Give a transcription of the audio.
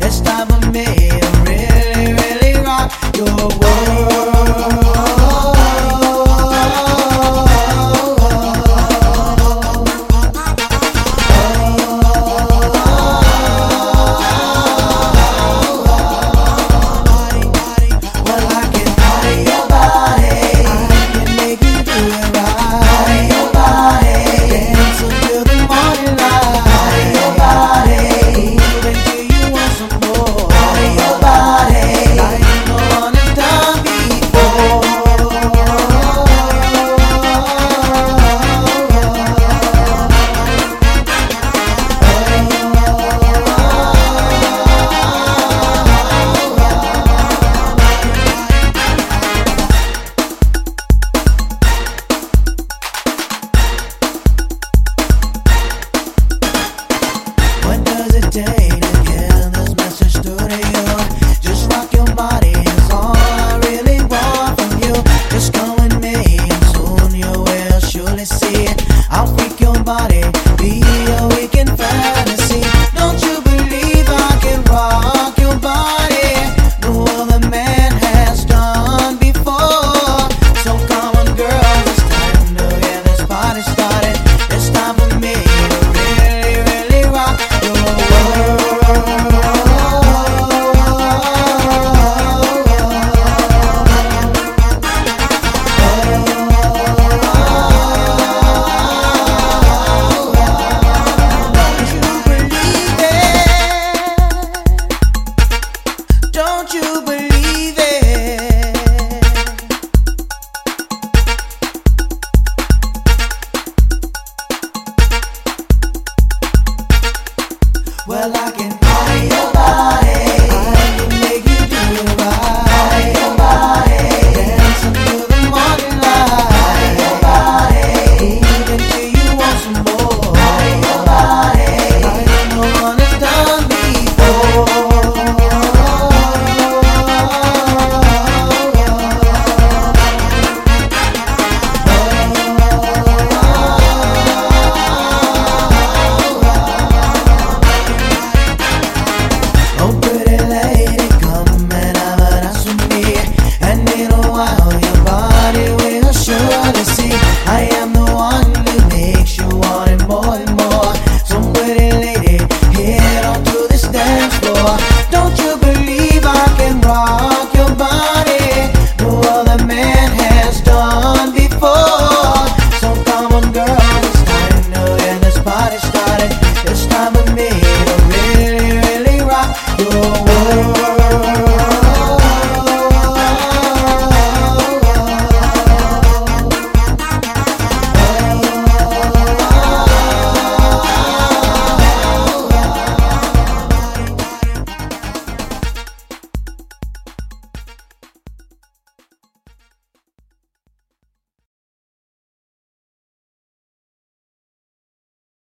Estaba medio hesitate Well, I can party